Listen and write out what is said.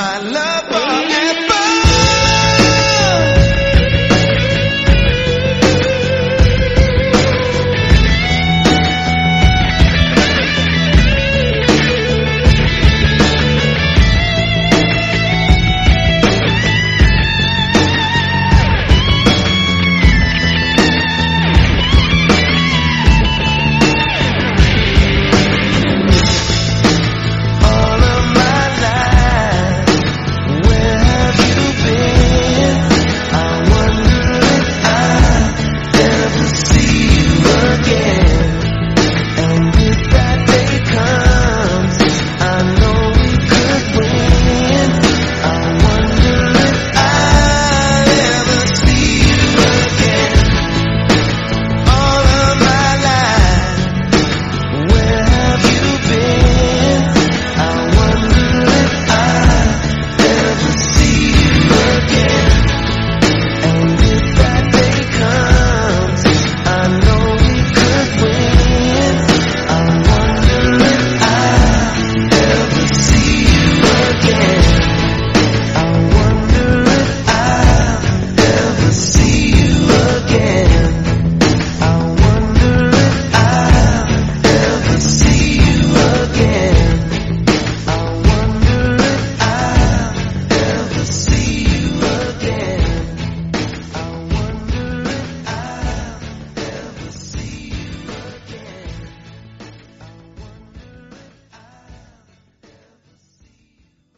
my love.